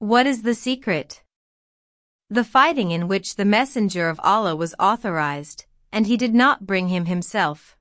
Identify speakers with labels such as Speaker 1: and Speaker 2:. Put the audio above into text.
Speaker 1: What is the secret? The fighting in which the messenger of Allah was authorized, and he did not bring him himself.